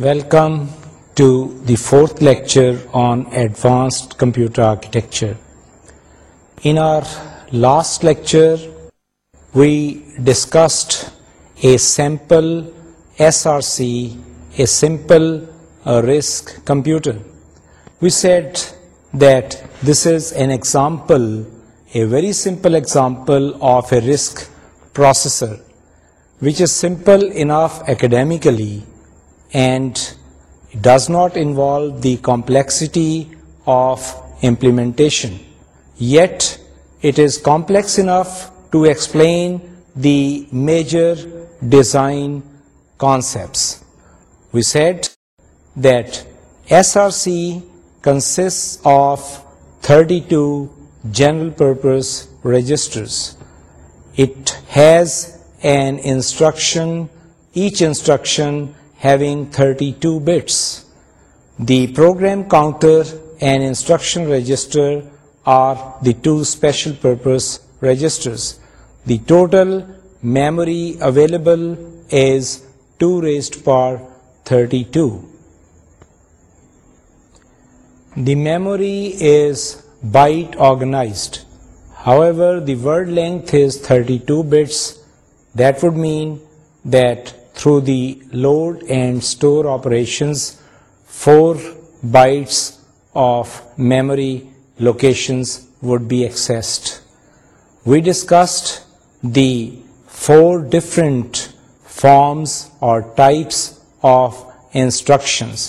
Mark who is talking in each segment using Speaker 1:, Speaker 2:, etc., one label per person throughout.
Speaker 1: Welcome to the fourth lecture on Advanced Computer Architecture. In our last lecture, we discussed a sample SRC, a simple RISC computer. We said that this is an example, a very simple example of a RISC processor, which is simple enough academically and it does not involve the complexity of implementation. Yet it is complex enough to explain the major design concepts. We said that SRC consists of 32 general purpose registers. It has an instruction. Each instruction having 32 bits. The program counter and instruction register are the two special purpose registers. The total memory available is 2 raised to the power 32. The memory is byte organized. However, the word length is 32 bits. That would mean that through the load and store operations 4 bytes of memory locations would be accessed. We discussed the 4 different forms or types of instructions.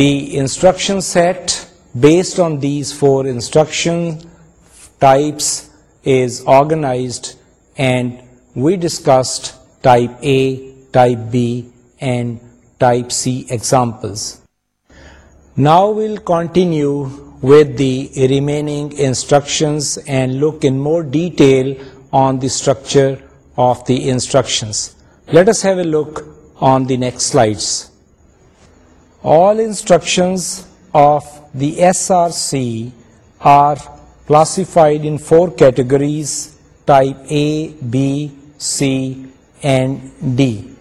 Speaker 1: The instruction set based on these 4 instruction types is organized, and we discussed type A, type B, and type C examples. Now we'll continue with the remaining instructions and look in more detail on the structure of the instructions. Let us have a look on the next slides. All instructions of the SRC are classified in four categories: type A, B, C, and D.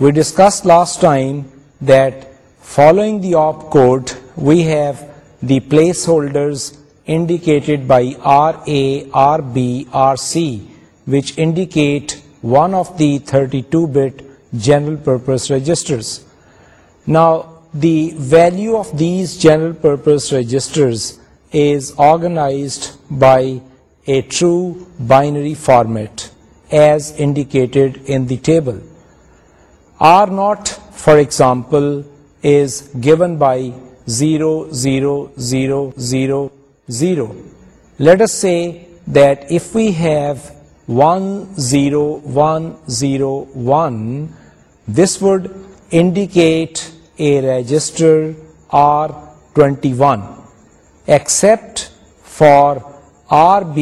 Speaker 1: We discussed last time that following the opcode, we have the placeholders indicated by RA, RB, RC, which indicate one of the 32-bit general purpose registers. Now, the value of these general purpose registers is organized by a true binary format as indicated in the table. R0, for example, is given by 0, 0, 0, 0, 0. Let us say that if we have 1, 0, 1, 0, 1, this would indicate a register R21, except for RB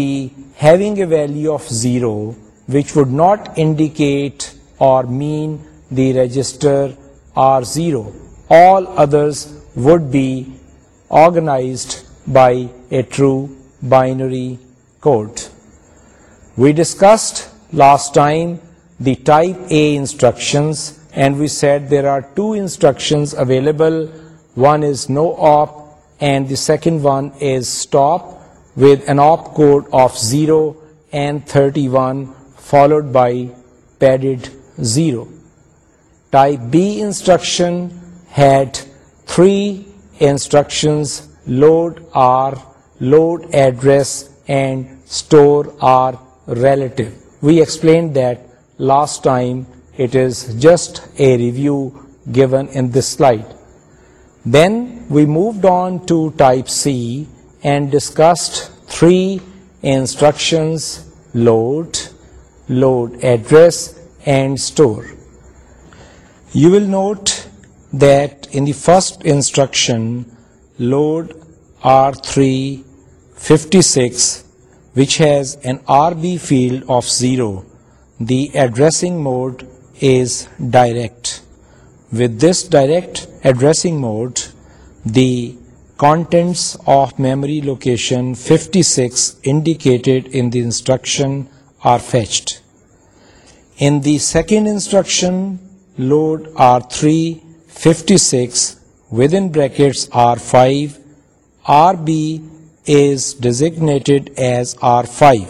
Speaker 1: having a value of 0 which would not indicate or mean the register R0. All others would be organized by a true binary code. We discussed last time the type A instructions, and we said there are two instructions available. One is no op and the second one is stop, with an op code of 0 and 31 followed by padded 0. Type B instruction had 3 instructions: load R, load address, and store R relative. We explained that last time. It is just a review given in this slide. Then we moved on to type C and discussed 3 instructions: load, load address and store. You will note that in the first instruction, load R356, which has an RB field of 0. The addressing mode is direct. With this direct addressing mode, the contents of memory location 56 indicated in the instruction are fetched. In the second instruction, load R3, 56, within brackets R5, RB is designated as R5.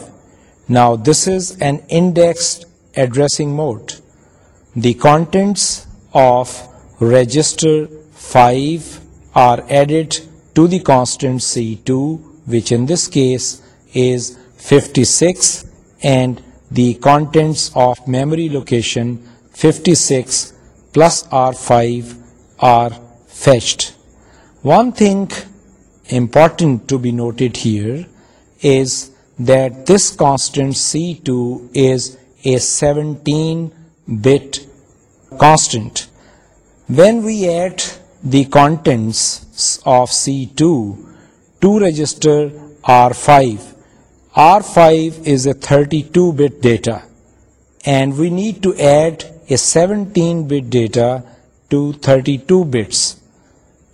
Speaker 1: Now this is an indexed addressing mode. The contents of register 5 are added to the constant C2, which in this case is 56, and the contents of memory location 56 plus R5 are fetched. One thing important to be noted here is that this constant C2 is a 17-bit constant. When we add the contents of C2 to register R5, R5 is a 32-bit data, and we need to add a 17-bit data to 32 bits.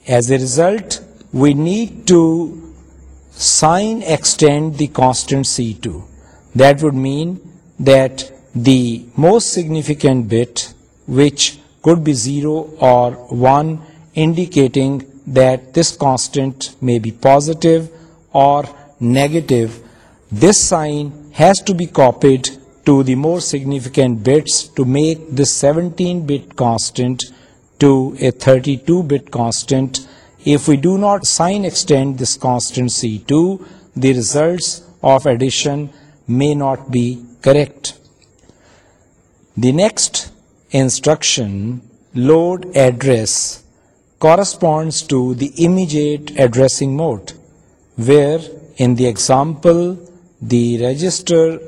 Speaker 1: As a result, we need to sign extend the constant C2. That would mean that the most significant bit, which could be 0 or 1, indicating that this constant may be positive or negative, this sign has to be copied to the more significant bits to make this 17-bit constant to a 32-bit constant. If we do not sign extend this constant C2, the results of addition may not be correct. The next instruction, load address, corresponds to the immediate addressing mode, where in the example the register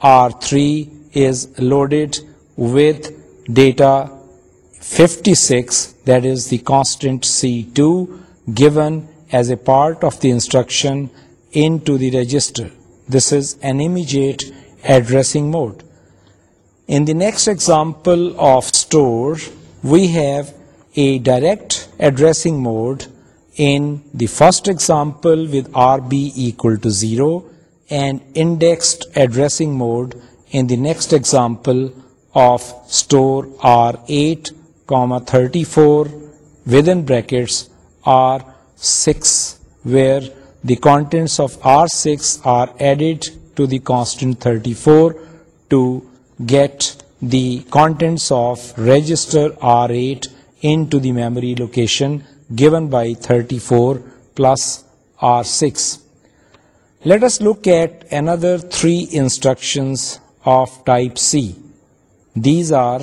Speaker 1: R3 is loaded with data 56, that is the constant C2, given as a part of the instruction into the register. This is an immediate addressing mode. In the next example of store, we have a direct addressing mode in the first example with RB equal to 0 and indexed addressing mode in the next example of store R8, 34 within brackets R6, where the contents of R6 are added to the constant 34 to get the contents of register R8 into the memory location given by 34 plus R6. Let us look at another three instructions of type C. These are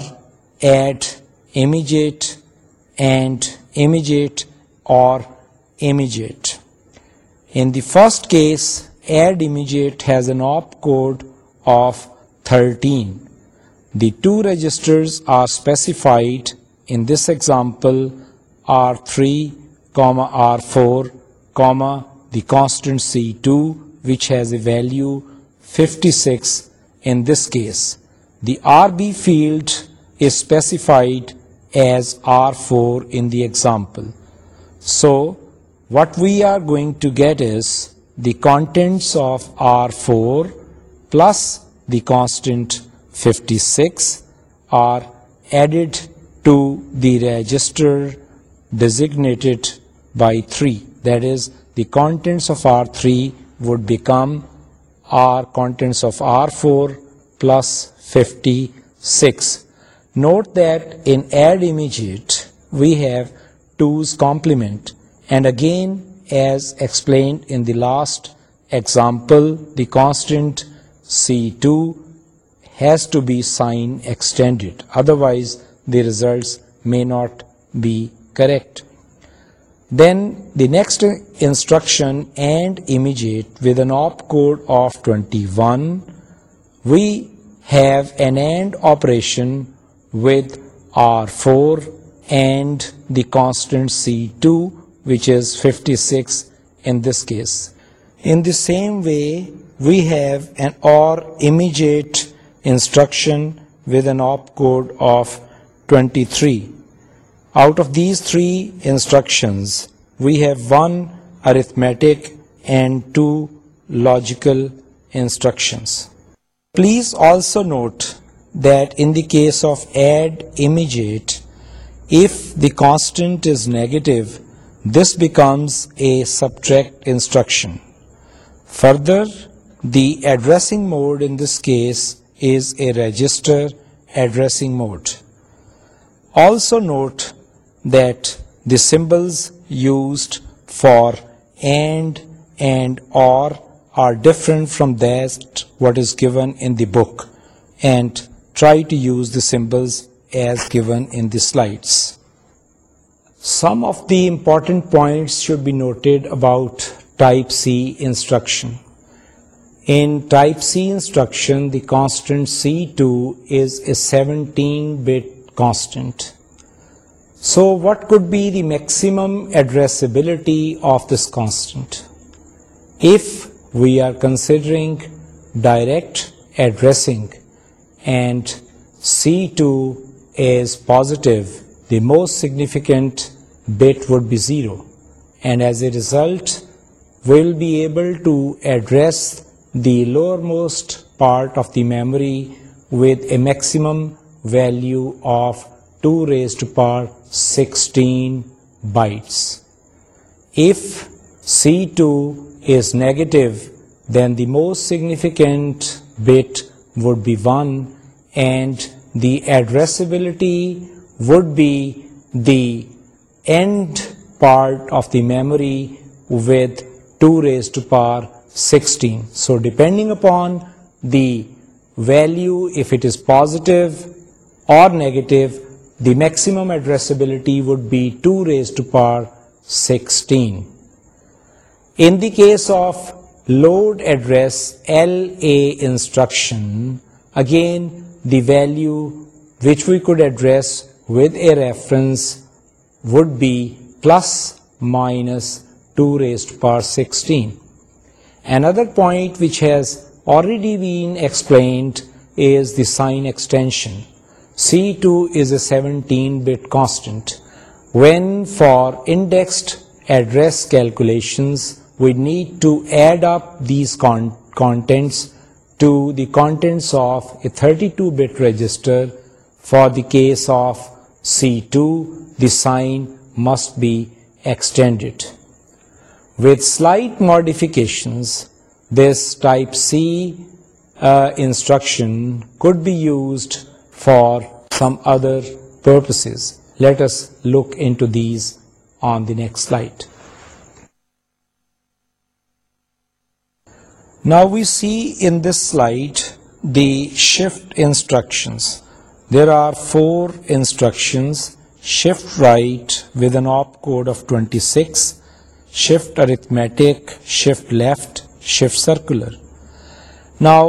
Speaker 1: add, immediate, and immediate or immediate. In the first case, add immediate has an opcode of 13. The two registers are specified in this example R3, R4, the constant C2, which has a value 56 in this case. The RB field is specified as R4 in the example. So what we are going to get is the contents of R4 plus the constant 56 are added to the register designated by 3. That is, the contents of R3 would become R contents of R4 plus 56. Note that in add immediate we have 2's complement, and again as explained in the last example, the constant C2 has to be sign extended, otherwise the results may not be correct. Then the next instruction, and immediate, with an opcode of 21, we have an AND operation with R4 and the constant C2, which is 56 in this case. In the same way, we have an OR immediate instruction with an opcode of 23. Out of these three instructions, we have one arithmetic and two logical instructions. Please also note that in the case of add immediate, if the constant is negative, this becomes a subtract instruction. Further, the addressing mode in this case is a register addressing mode. Also note that the symbols used for and or are different from that what is given in the book, and try to use the symbols as given in the slides. Some of the important points should be noted about type C instruction. In type C instruction, the constant C2 is a 17-bit constant. So what could be the maximum addressability of this constant if we are considering direct addressing and C2 is positive? The most significant bit would be 0, and as a result we'll be able to address the lowermost part of the memory with a maximum value of 2 raised to power 16 bytes. If C2 is negative, then the most significant bit would be 1, and the addressability would be the end part of the memory with 2 raised to power 16. So depending upon the value, if it is positive or negative, the maximum addressability would be 2 raised to power 16. In the case of load address LA instruction, again the value which we could address with a reference would be plus minus 2 raised to power 16. Another point which has already been explained is the sign extension. C2 is a 17-bit constant. When for indexed address calculations, we need to add up these contents to the contents of a 32-bit register. For the case of C2, the sign must be extended. With slight modifications, this type C uh, instruction could be used for some other purposes. Let us look into these on the next slide. Now we see in this slide the shift instructions. There are 4 instructions: shift right with an opcode of 26, shift arithmetic, shift left, shift circular. Now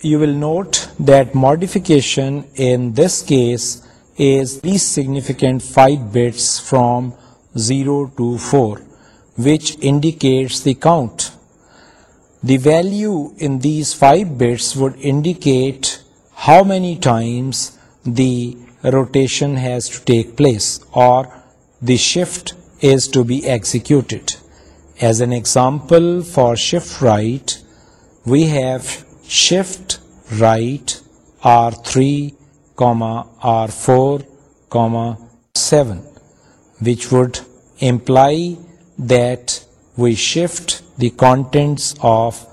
Speaker 1: you will note that modification in this case is least significant 5 bits from 0 to 4, which indicates the count. The value in these 5 bits would indicate how many times the rotation has to take place or the shift is to be executed. As an example, for shift right, we have shift right R3, R4, 7, which would imply that we shift the contents of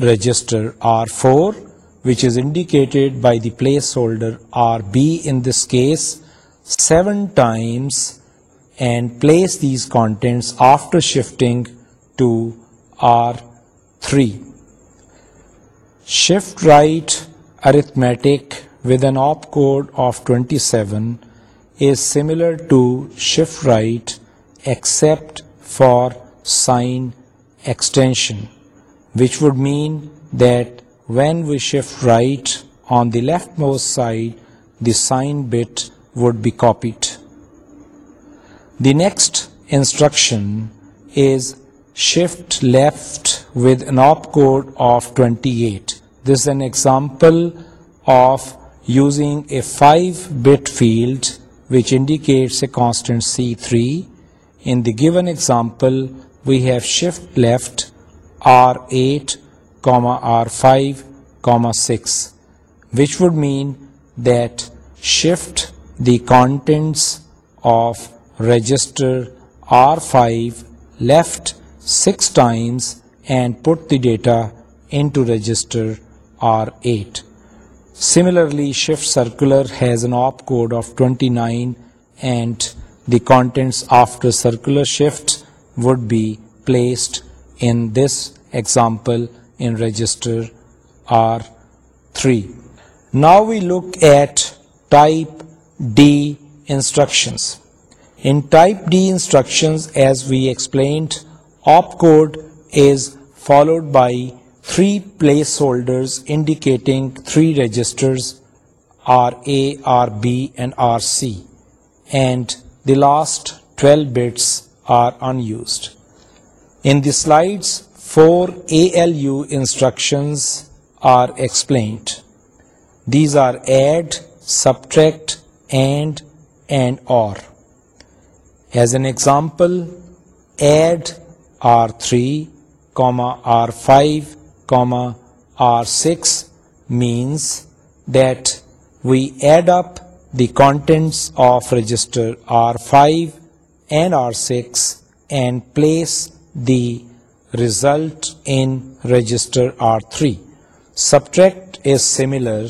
Speaker 1: register R4, which is indicated by the placeholder RB in this case, 7 times, and place these contents after shifting to R3. Shift right arithmetic with an opcode of 27 is similar to shift right except for sign extension, which would mean that when we shift right on the leftmost side, the sign bit would be copied. The next instruction is shift left with an opcode of 28. This is an example of using a 5-bit field which indicates a constant C3. In the given example, we have shift left R8, R5, 6, which would mean that shift the contents of register R5 left 6 times and put the data into register are 8. Similarly, shift circular has an opcode of 29 and the contents after circular shift would be placed in this example in register R3. Now we look at type D instructions. In type D instructions, as we explained, opcode is followed by Three placeholders indicating three registers are A, RB, and RC, and the last 12 bits are unused. In the slides, 4 ALU instructions are explained. These are add, subtract, AND, and OR. As an example, add R3, R5 comma R6 means that we add up the contents of register R5 and R6 and place the result in register R3. Subtract is similar,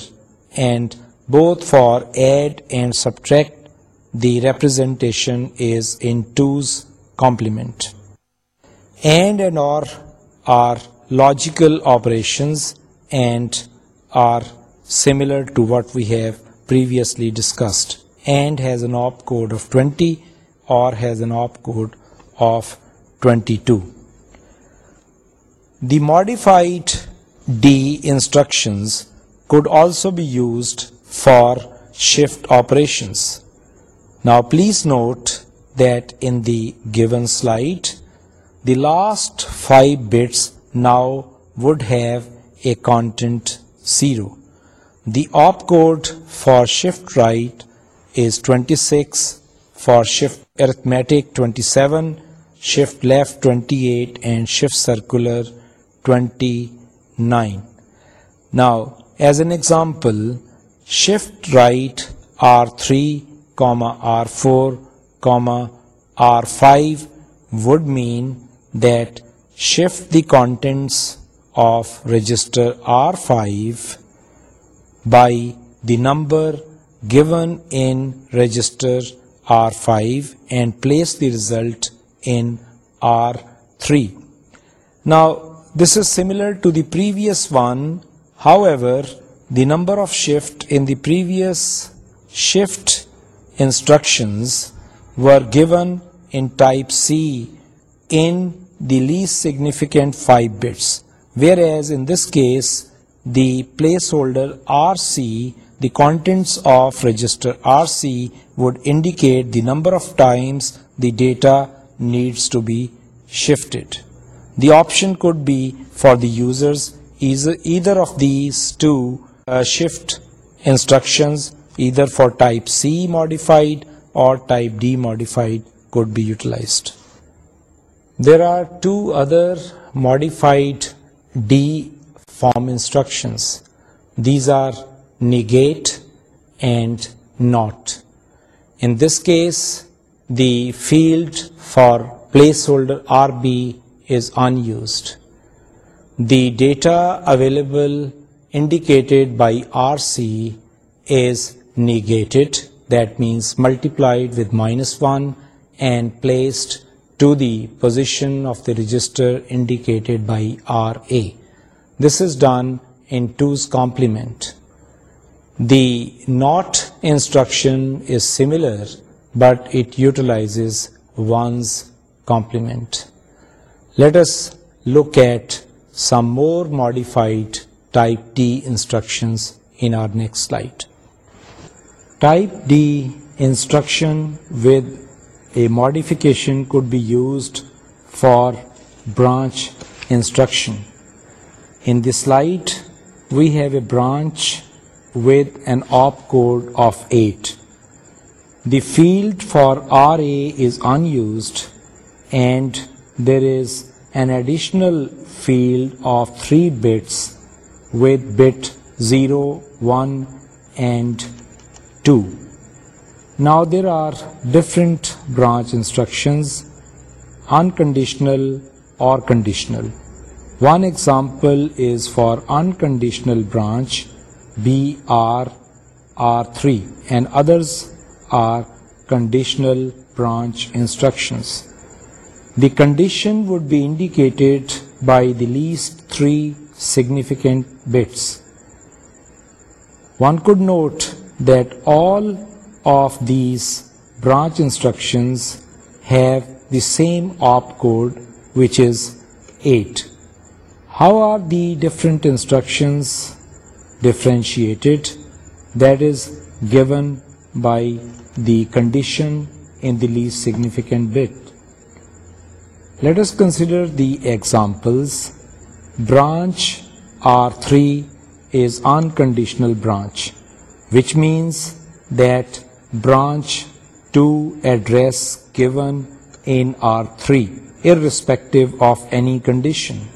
Speaker 1: and both for add and subtract the representation is in 2's complement. AND or are logical operations and are similar to what we have previously discussed, and has an opcode of 20 or has an opcode of 22. The modified D instructions could also be used for shift operations. Now please note that in the given slide, the last 5 bits now would have a content 0. The opcode for shift right is 26, for shift arithmetic 27, shift left 28, and shift circular 29. Now, as an example, shift right R3, R4, R5 would mean that shift the contents of register R5 by the number given in register R5 and place the result in R3. Now this is similar to the previous one, however the number of shift in the previous shift instructions were given in type C in the least significant 5 bits, whereas in this case the placeholder RC, the contents of register RC would indicate the number of times the data needs to be shifted. The option could be for the users either of these two uh, shift instructions, either for type C modified or type D modified, could be utilized. There are two other modified D form instructions. These are negate and not. In this case, the field for placeholder RB is unused. The data available indicated by RC is negated, that means multiplied with -1 and placed to the position of the register indicated by RA. This is done in 2's complement. The NOT instruction is similar, but it utilizes 1's complement. Let us look at some more modified type D instructions in our next slide. Type D instruction with a modification could be used for branch instruction. In this slide, we have a branch with an opcode of 8. The field for RA is unused, and there is an additional field of 3 bits with bit 0, 1, and 2. Now there are different branch instructions, unconditional or conditional. One example is for unconditional branch BR R3, and others are conditional branch instructions. The condition would be indicated by the least three significant bits. One could note that all of these branch instructions have the same opcode, which is 8. How are the different instructions differentiated? That is given by the condition in the least significant bit. Let us consider the examples. Branch R3 is unconditional branch, which means that branch to address given in R3, irrespective of any condition.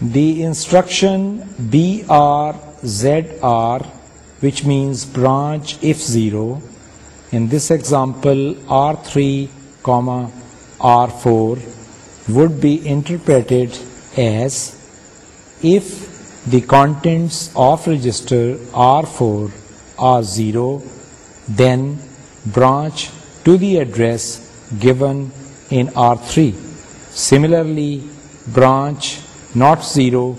Speaker 1: The instruction BRZR, which means branch if 0, in this example R3, R4, would be interpreted as if the contents of register R4 are 0 then branch to the address given in R3. Similarly, branch not 0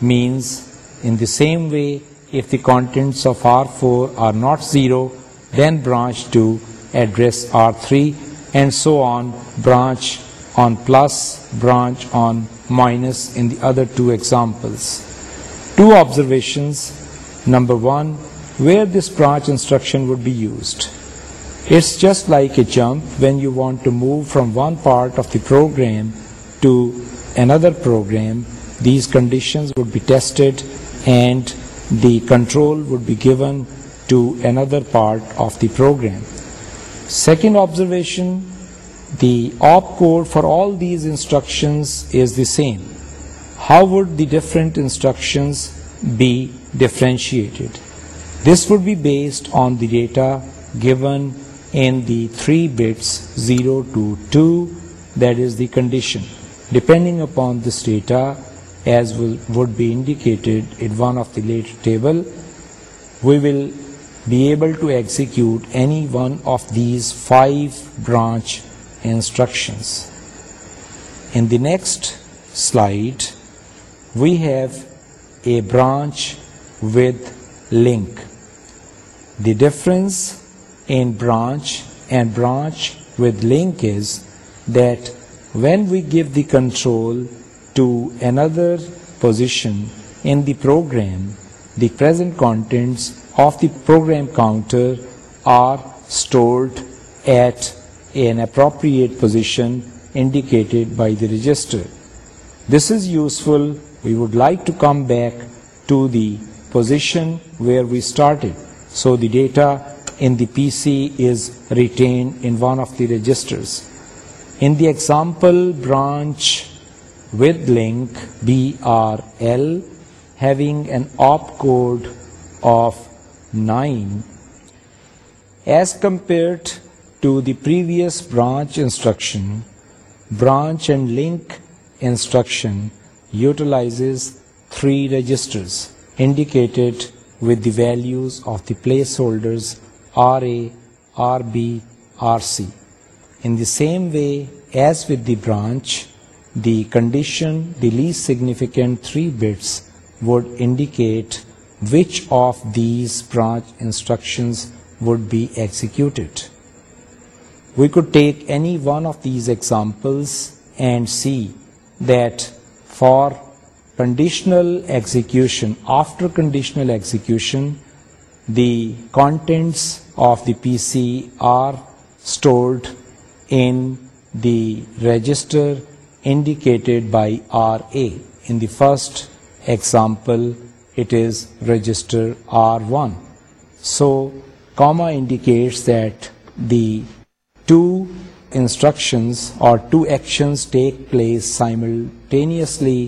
Speaker 1: means in the same way if the contents of R4 are not 0, then branch to address R3, and so on, branch on plus, branch on minus in the other two examples. Two observations. Number one, where this branch instruction would be used. It's just like a jump when you want to move from one part of the program to another program. These conditions would be tested and the control would be given to another part of the program. Second observation, the opcode for all these instructions is the same. How would the different instructions be differentiated? This would be based on the data given in the 3 bits 0 to 2, that is the condition. Depending upon this data, as would be indicated in one of the later table, we will be able to execute any one of these 5 branch instructions. In the next slide, we have a branch with link. The difference in branch and branch with link is that when we give the control to another position in the program, the present contents of the program counter are stored at an appropriate position indicated by the register. This is useful. We would like to come back to the position where we started. So the data in the PC is retained in one of the registers. In the example branch with link BRL having an opcode of 9 as compared to the previous branch instruction, branch and link instruction utilizes 3 registers indicated with the values of the placeholders RA, RB, RC. In the same way as with the branch, the condition, the least significant 3 bits, would indicate which of these branch instructions would be executed. We could take any one of these examples and see that for Conditional execution. After conditional execution, the contents of the PC are stored in the register indicated by RA. In the first example, it is register R1. So, comma indicates that the two instructions or two actions take place simultaneously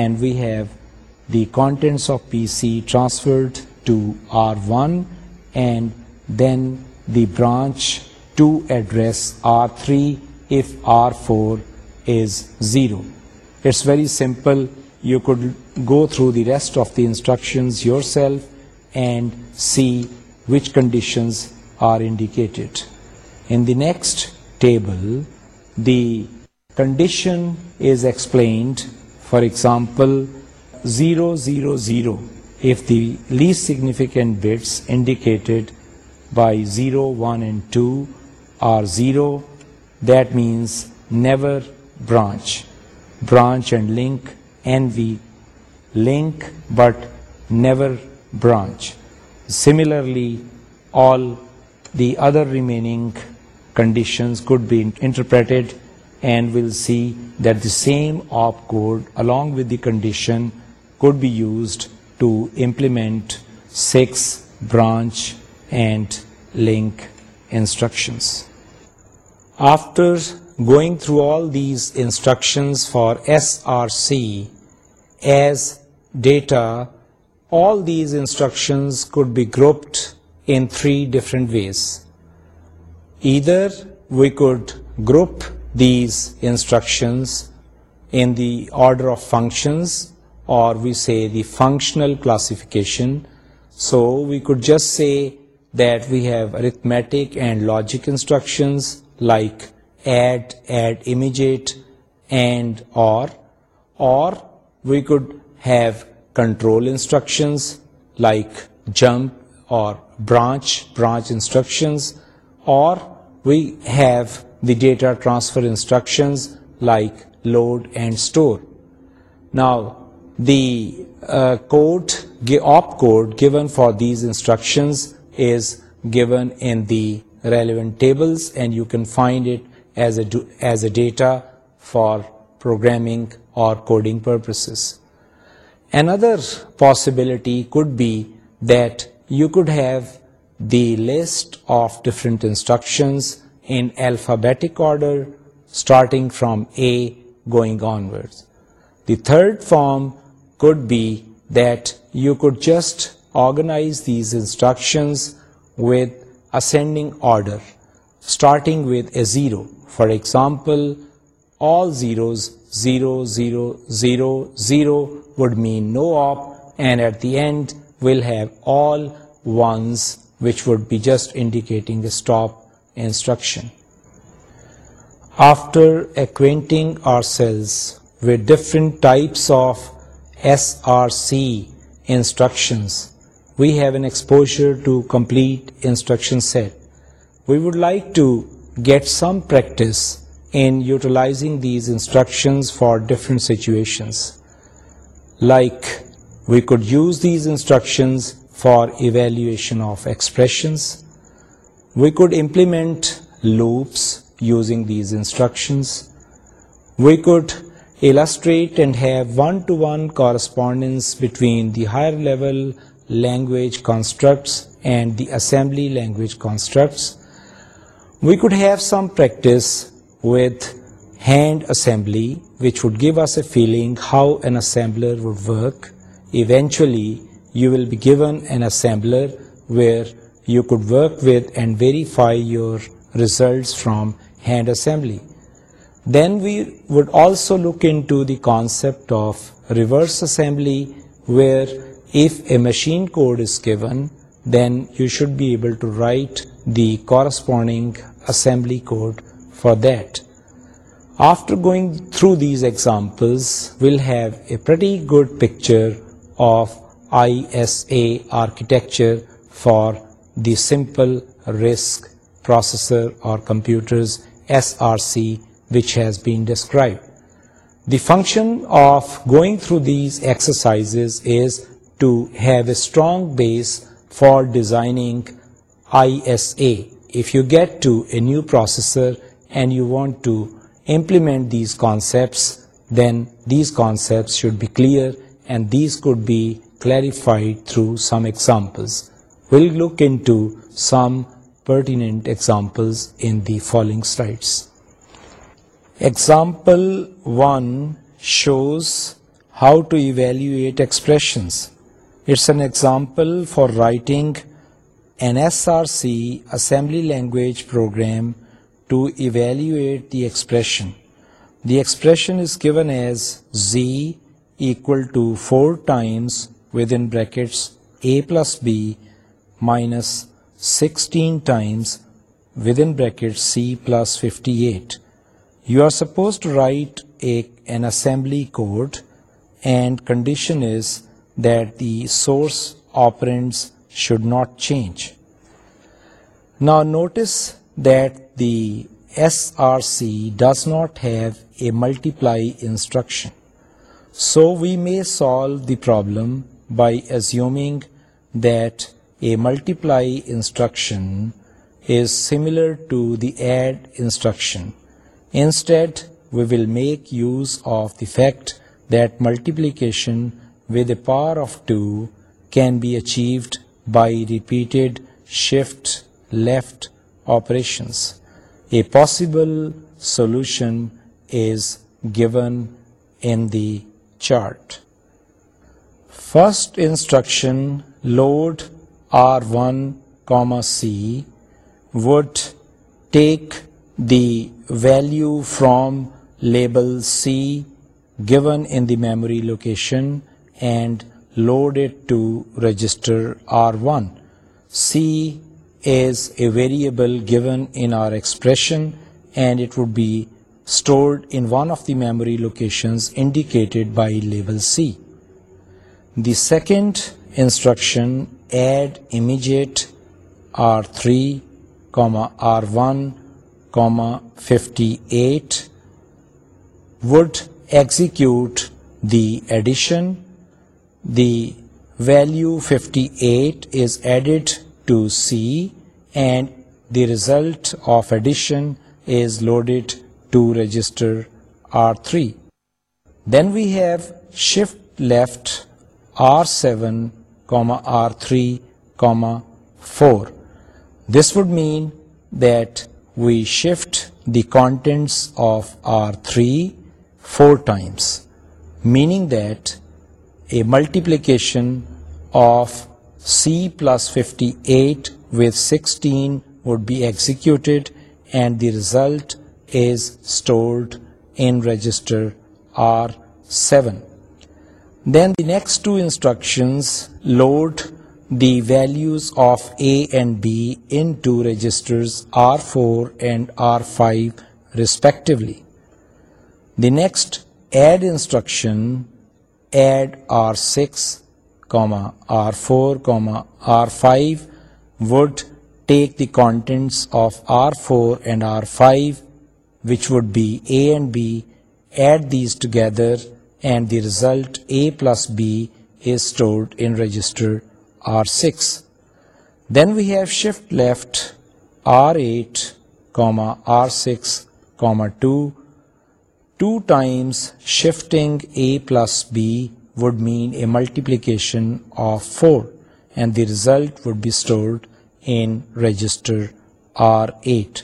Speaker 1: and we have the contents of PC transferred to R1 and then the branch to address R3 if R4 is 0. It's very simple. You could go through the rest of the instructions yourself and see which conditions are indicated. In the next table, the condition is explained for example, 000, if the least significant bits indicated by 0, 1 and 2 are 0, that means never branch. Branch and link, NV, link but never branch. Similarly, all the other remaining conditions could be interpreted and we'll see that the same opcode along with the condition could be used to implement SIX, branch and link instructions. After going through all these instructions for SRC as data, all these instructions could be grouped in three different ways. Either we could group these instructions in the order of functions, or we say the functional classification. So we could just say that we have arithmetic and logic instructions like add, add immediate, and or we could have control instructions like jump or branch instructions, or we have the data transfer instructions like load and store. Now the opcode uh, given for these instructions is given in the relevant tables, and you can find it as a data for programming or coding purposes. Another possibility could be that you could have the list of different instructions in alphabetic order, starting from A going onwards. The third form could be that you could just organize these instructions with ascending order, starting with a zero. For example, all zeros, 0, 0, 0, 0 would mean no op, and at the end we'll have all ones which would be just indicating a stop instruction. After acquainting ourselves with different types of SRC instructions, we have an exposure to complete instruction set. We would like to get some practice in utilizing these instructions for different situations. Like, we could use these instructions for evaluation of expressions. We could implement loops using these instructions. We could illustrate and have one-to-one correspondence between the higher level language constructs and the assembly language constructs. We could have some practice with hand assembly, which would give us a feeling how an assembler would work. Eventually, you will be given an assembler where you could work with and verify your results from hand assembly. Then we would also look into the concept of reverse assembly, where if a machine code is given, then you should be able to write the corresponding assembly code for that. After going through these examples, we'll have a pretty good picture of ISA architecture for the simple RISC processor or computers, SRC, which has been described. The function of going through these exercises is to have a strong base for designing ISA. If you get to a new processor and you want to implement these concepts, then these concepts should be clear, and these could be clarified through some examples. We'll look into some pertinent examples in the following slides. Example 1 shows how to evaluate expressions. It's an example for writing an SRC assembly language program to evaluate the expression. The expression is given as z equal to 4 times within brackets a plus b minus 16 times within brackets c plus 58. You are supposed to write an assembly code, and condition is that the source operands should not change. Now notice that the SRC does not have a multiply instruction. So we may solve the problem by assuming that a multiply instruction is similar to the add instruction. Instead, we will make use of the fact that multiplication with a power of 2 can be achieved by repeated shift left operations. A possible solution is given in the chart. First instruction, load R1, C would take the value from label C given in the memory location and load it to register R1. C is a variable given in our expression and it would be stored in one of the memory locations indicated by label C. The second instruction, add immediate R3, R1, 58 would execute the addition. The value 58 is added to C and the result of addition is loaded to register R3. Then we have shift left R7, R3, 4. This would mean that we shift the contents of R3 4 times, meaning that a multiplication of C plus 58 with 16 would be executed, and the result is stored in register R7. Then the next two instructions load the value of A and B in four and R finally the next add instruction add R six R four کا and the result A plus B is stored in register R6. Then we have shift left R8, R6, 2. 2 times shifting A plus B would mean a multiplication of 4, and the result would be stored in register R8.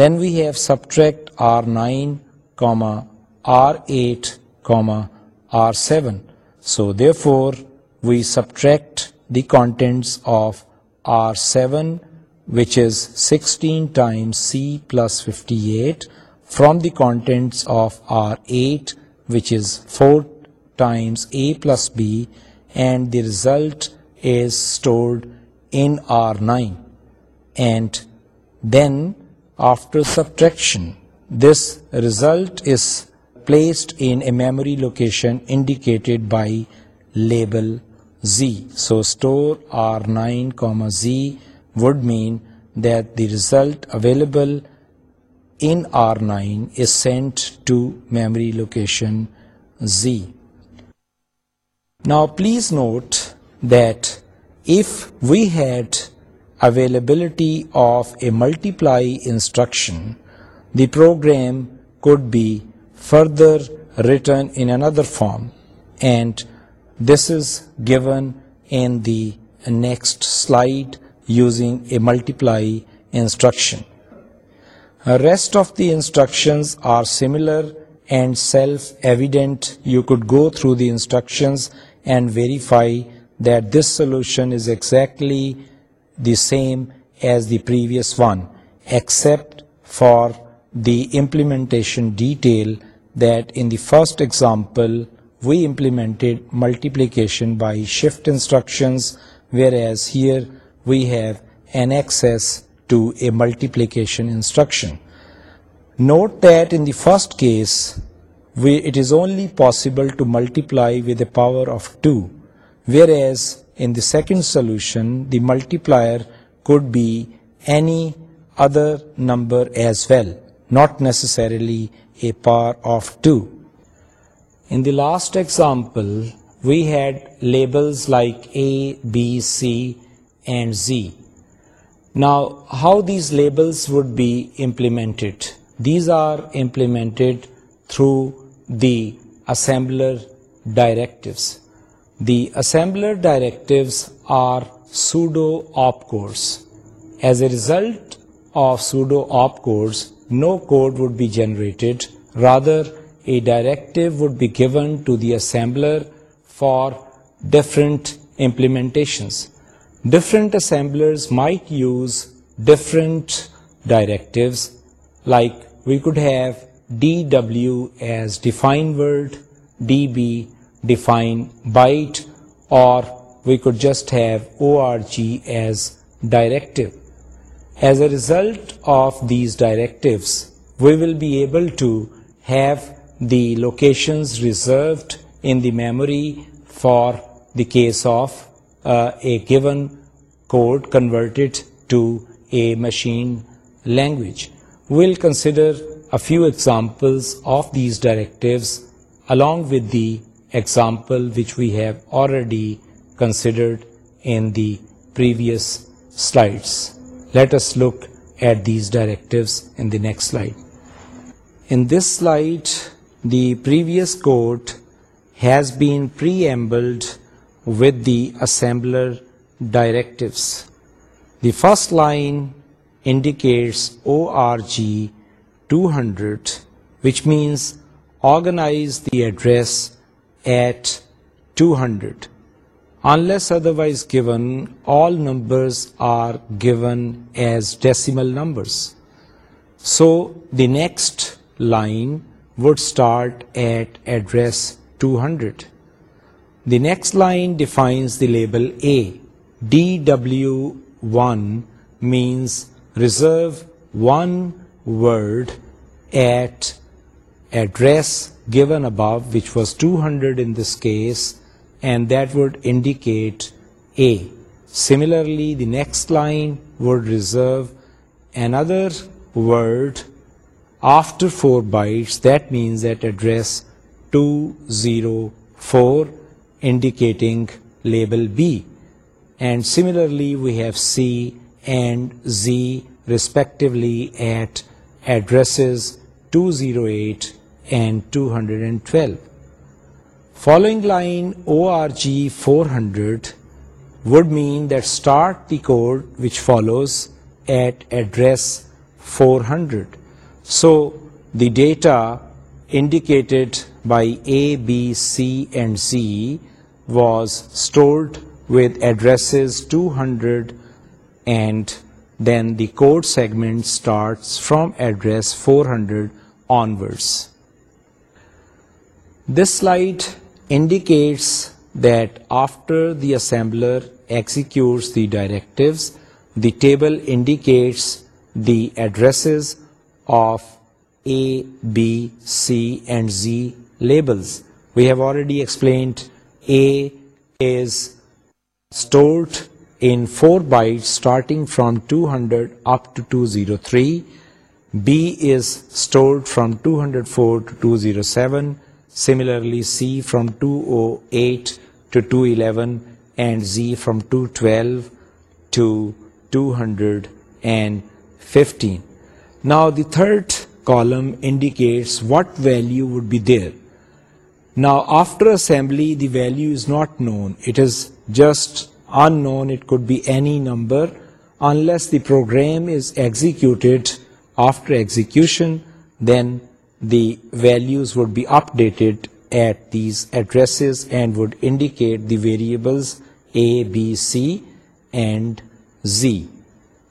Speaker 1: Then we have subtract R9, R8 comma R7. So therefore we subtract the contents of R7, which is 16 times C plus 58, from the contents of R8, which is 4 times A plus B, and the result is stored in R9. And then after subtraction, this result is placed in a memory location indicated by label Z. So store R9 comma Z would mean that the result available in R9 is sent to memory location Z. Now please note that if we had availability of a multiply instruction, the program could be further written in another form, and this is given in the next slide using a multiply instruction. The rest of the instructions are similar and self-evident. You could go through the instructions and verify that this solution is exactly the same as the previous one, except for the implementation detail that in the first example we implemented multiplication by shift instructions, whereas here we have an access to a multiplication instruction. Note that in the first case it is only possible to multiply with a power of 2, whereas in the second solution the multiplier could be any other number as well, not necessarily a power of 2. In the last example, we had labels like A, B, C, and Z. Now, how these labels would be implemented? These are implemented through the assembler directives. The assembler directives are pseudo opcodes. As a result of pseudo opcodes, no code would be generated, rather a directive would be given to the assembler for different implementations. Different assemblers might use different directives, like we could have DW as define word, DB define byte, or we could just have ORG as directive. As a result of these directives, we will be able to have the locations reserved in the memory for the case of uh, a given code converted to a machine language. We'll consider a few examples of these directives along with the example which we have already considered in the previous slides. Let us look at these directives in the next slide. In this slide, the previous code has been preambled with the assembler directives. The first line indicates ORG 200, which means organize the address at 200. Unless otherwise given, all numbers are given as decimal numbers. So the next line would start at address 200. The next line defines the label A. DW1 means reserve one word at address given above, which was 200 in this case, and that would indicate A. Similarly, the next line would reserve another word after 4 bytes, that means at address 204, indicating label B. And similarly, we have C and Z respectively at addresses 208 and 212. Following line ORG 400 would mean that start the code which follows at address 400. So the data indicated by A, B, C and Z was stored with addresses 200, and then the code segment starts from address 400 onwards. This slide indicates that after the assembler executes the directives, the table indicates the addresses of A, B, C, and Z labels. We have already explained A is stored in 4 bytes starting from 200 up to 203. B is stored from 204 to 207. Similarly, C from 208 to 211 and Z from 212 to 215. Now the third column indicates what value would be there. Now after assembly the value is not known, it is just unknown, it could be any number unless the program is executed. After execution, then the values would be updated at these addresses and would indicate the variables A, B, C and Z.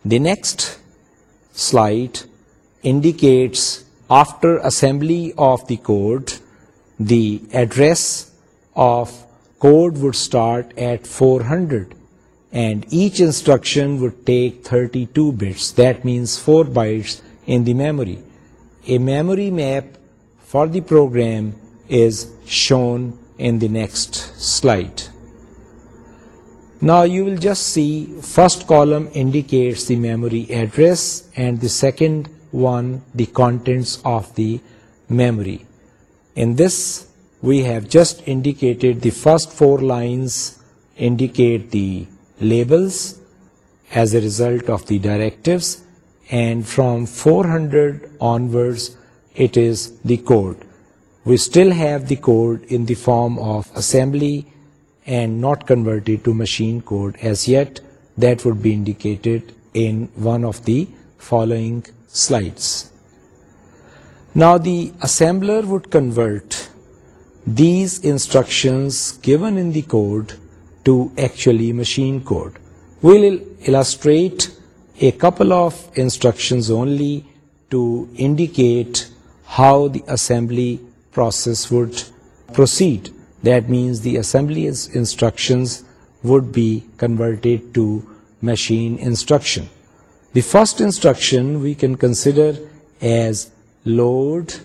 Speaker 1: The next slide indicates, after assembly of the code, the address of code would start at 400 and each instruction would take 32 bits, that means 4 bytes in the memory. A memory map for the program is shown in the next slide. Now you will just see first column indicates the memory address and the second one the contents of the memory. In this we have just indicated the first four lines indicate the labels as a result of the directives and from 400 onwards it is the code. We still have the code in the form of assembly and not converted to machine code as yet. That would be indicated in one of the following slides. Now the assembler would convert these instructions given in the code to actually machine code. We will illustrate a couple of instructions only to indicate how the assembly process would proceed. That means the assembly instructions would be converted to machine instruction. The first instruction we can consider as load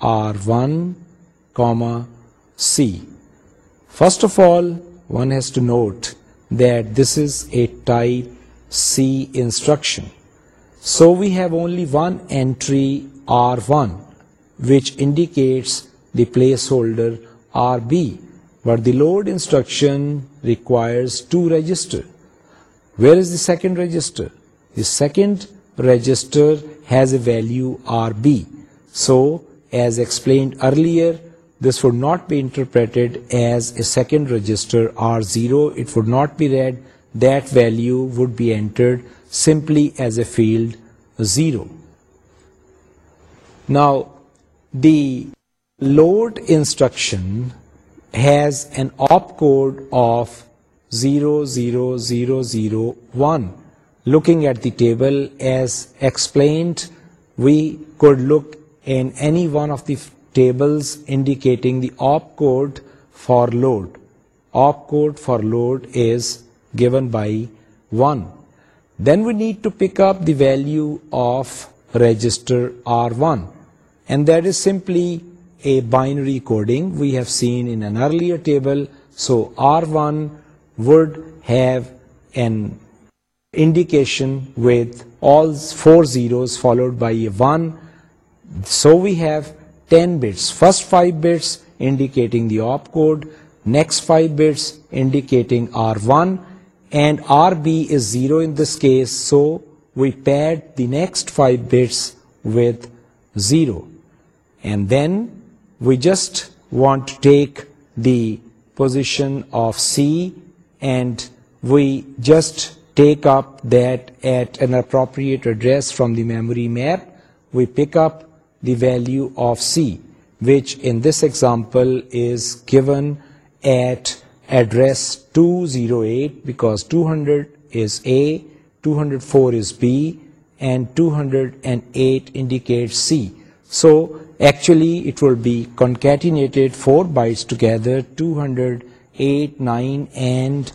Speaker 1: R1, C. First of all, one has to note that this is a type C instruction. So we have only one entry R1 which indicates the placeholder RB, but the load instruction requires two registers. Where is the second register? The second register has a value RB. So as explained earlier, this would not be interpreted as a second register R0. It would not be read that value would be entered simply as a field 0. Now, the load instruction has an opcode of 00001. Looking at the table as explained, we could look in any one of the tables indicating the opcode for load. Opcode for load is given by 1. Then we need to pick up the value of register R1, and that is simply a binary coding we have seen in an earlier table. So R1 would have an indication with all 4 zeros followed by a 1. So we have 10 bits, first 5 bits indicating the opcode, next 5 bits indicating R1, and RB is 0 in this case, so we paired the next 5 bits with 0, and then we just want to take the position of C, and we just take up that at an appropriate address from the memory map. We pick up the value of C, which in this example is given at address 208 because 200 is A, 204 is B, and 208 indicates C. So actually it will be concatenated 4 bytes together, 208, 9 and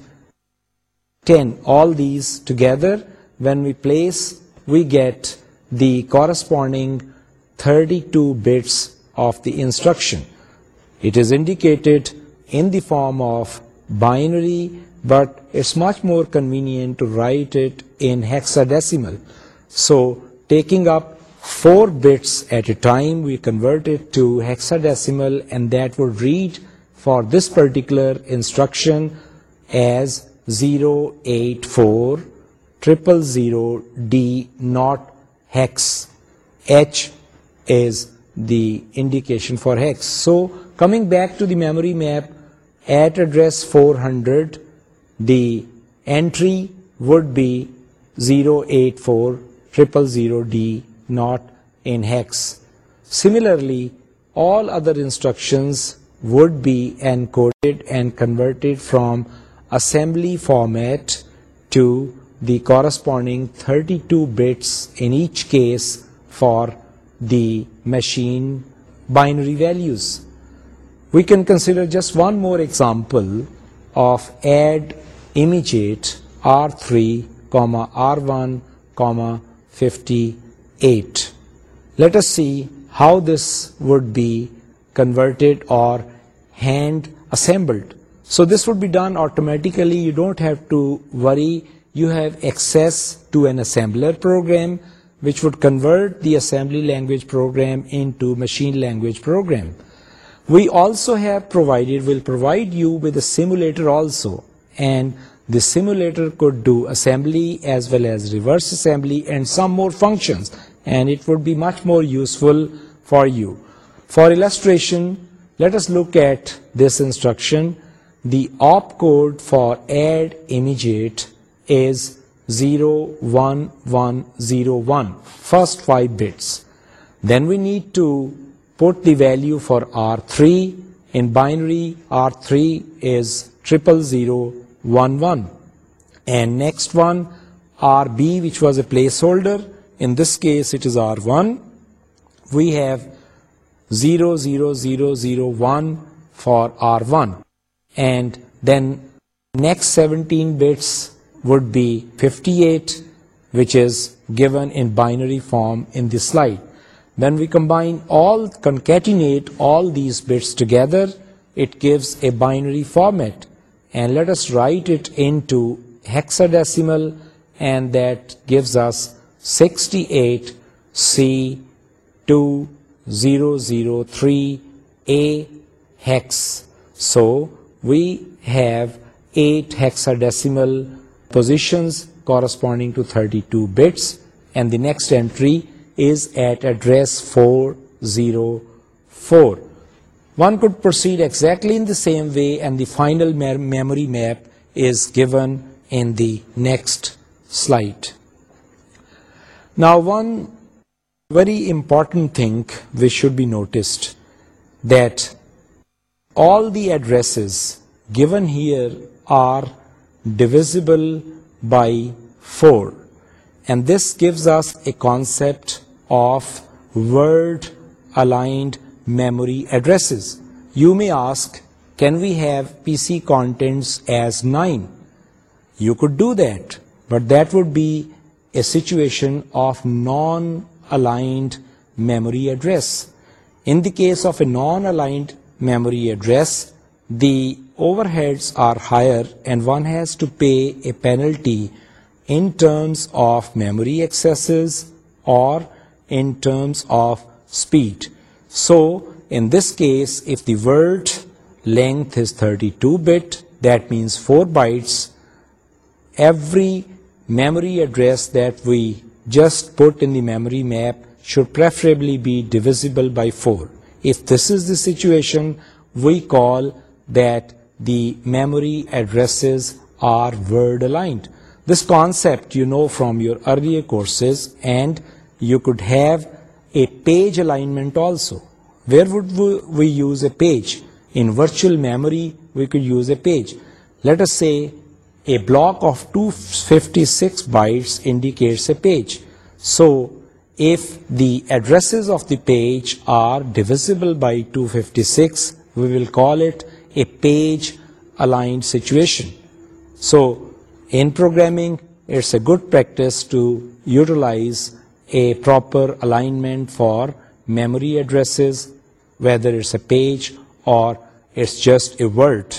Speaker 1: 10. All these together, when we place, we get the corresponding 32 bits of the instruction. It is indicated in the form of binary, but it's much more convenient to write it in hexadecimal. So taking up 4 bits at a time, we convert it to hexadecimal, and that would read for this particular instruction as 0840000D, not hex. H is the indication for hex. So coming back to the memory map, at address 400, the entry would be 0840000D, not in hex. Similarly, all other instructions would be encoded and converted from assembly format to the corresponding 32 bits in each case for the machine binary values. We can consider just one more example of add imitate R3, R1, 58. Let us see how this would be converted or hand assembled. So this would be done automatically. You don't have to worry. You have access to an assembler program which would convert the assembly language program into machine language program. We also have provided, will provide you with a simulator also, and the simulator could do assembly as well as reverse assembly and some more functions, and it would be much more useful for you. For illustration, let us look at this instruction. The opcode for add immediate is 01101, first 5 bits. Then we need to Put the value for R3 in binary. R3 is 00011. And next one, RB, which was a placeholder. In this case, it is R1. We have 00001 for R1. And then next 17 bits would be 58, which is given in binary form in the slide. When we concatenate all these bits together, it gives a binary format, and let us write it into hexadecimal, and that gives us 68C2003A hex. So we have 8 hexadecimal positions corresponding to 32 bits, and the next entry is at address 404. One could proceed exactly in the same way, and the final memory map is given in the next slide. Now, one very important thing which should be noticed, that all the addresses given here are divisible by 4, and this gives us a concept of word-aligned memory addresses. You may ask, can we have PC contents as 9? You could do that, but that would be a situation of non-aligned memory address. In the case of a non-aligned memory address, the overheads are higher and one has to pay a penalty in terms of memory excesses or in terms of speed. So in this case, if the word length is 32-bit, that means 4 bytes, every memory address that we just put in the memory map should preferably be divisible by 4. If this is the situation, we call that the memory addresses are word aligned. This concept you know from your earlier courses, and you could have a page alignment also. Where would we use a page? In virtual memory, we could use a page. Let us say a block of 256 bytes indicates a page. So, if the addresses of the page are divisible by 256, we will call it a page aligned situation. So, in programming, it's a good practice to utilize a proper alignment for memory addresses, whether it's a page or it's just a word.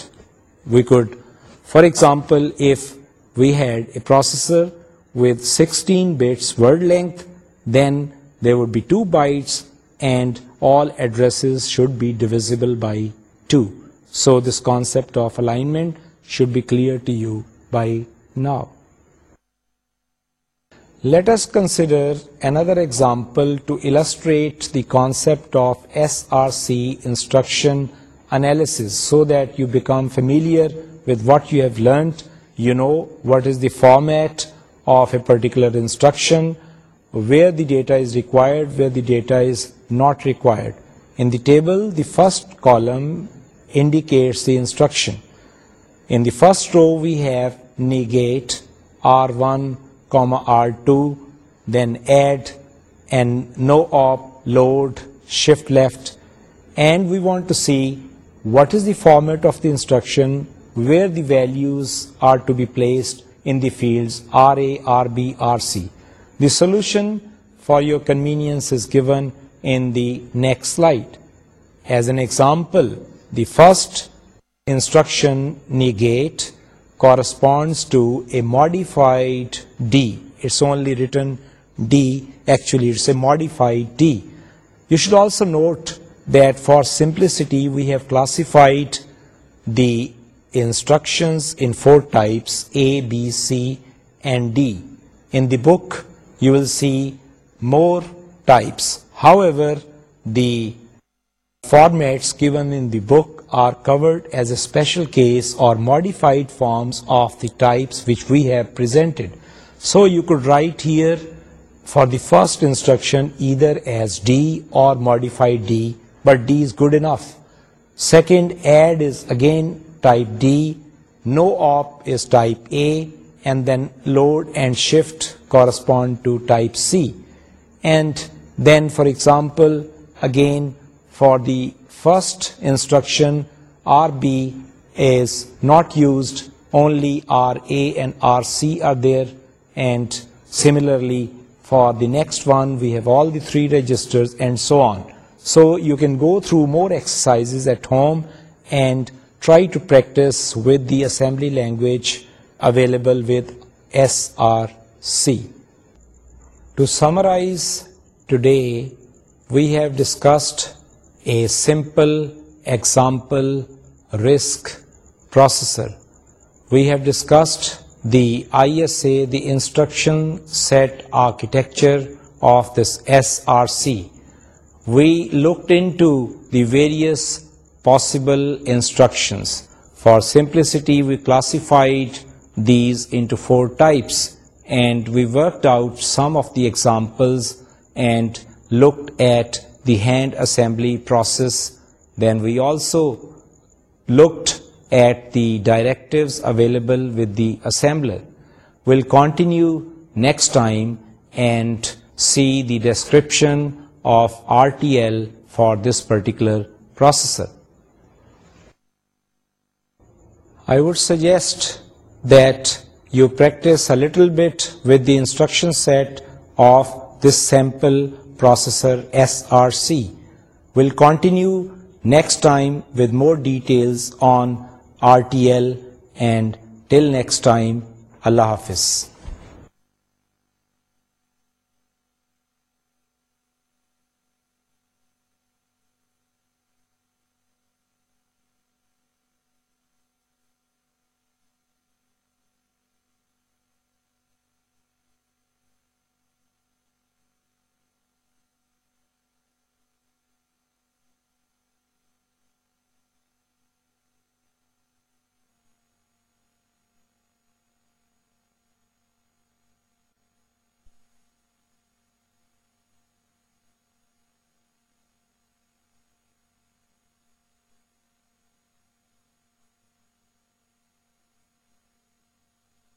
Speaker 1: We could, for example, if we had a processor with 16 bits word length, then there would be 2 bytes and all addresses should be divisible by 2. So this concept of alignment should be clear to you by now. Let us consider another example to illustrate the concept of SRC instruction analysis so that you become familiar with what you have learned. You know what is the format of a particular instruction, where the data is required, where the data is not required. In the table, the first column indicates the instruction. In the first row, we have negate R1 comma R2, then add and no op, load, shift left, and we want to see what is the format of the instruction where the values are to be placed in the fields RA, RB, RC. The solution for your convenience is given in the next slide. As an example, the first instruction negate corresponds to a modified D. It's only written D, actually it's a modified D. You should also note that for simplicity we have classified the instructions in 4 types, A, B, C and D. In the book you will see more types. However, the formats given in the book are covered as a special case or modified forms of the types which we have presented. So you could write here for the first instruction either as D or modified D, but D is good enough. Second, add is again type D, no op is type A, and then load and shift correspond to type C. And then for example, again for the First instruction, RB is not used, only RA and RC are there, and similarly for the next one we have all the three registers and so on. So you can go through more exercises at home and try to practice with the assembly language available with SRC. To summarize, today we have discussed a simple example RISC processor. We have discussed the ISA, the instruction set architecture of this SRC. We looked into the various possible instructions. For simplicity, we classified these into 4 types, and we worked out some of the examples and looked at the hand assembly process. Then we also looked at the directives available with the assembler. We'll continue next time and see the description of RTL for this particular processor. I would suggest that you practice a little bit with the instruction set of this sample processor S R C will continue next time with more details on R T L and till next time اللہ حافظ